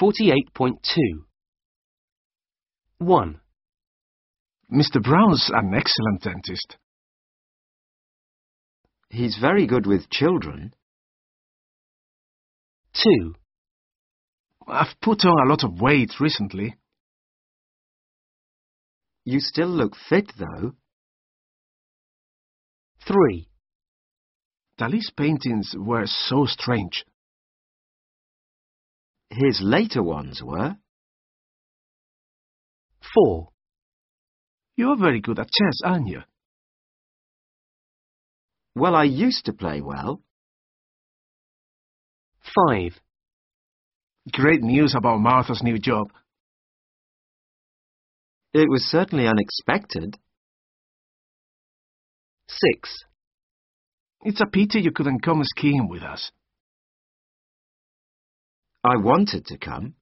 48.2 1. Mr. Brown's an excellent dentist. He's very good with children. 2. I've put on a lot of weight recently. You still look fit, though. 3. Dali's paintings were so strange. His later ones were. 4. You're very good at chess, aren't you? Well, I used to play well. 5. Great news about Martha's new job. It was certainly unexpected. 6. It's a pity you couldn't come skiing with us. I wanted to come.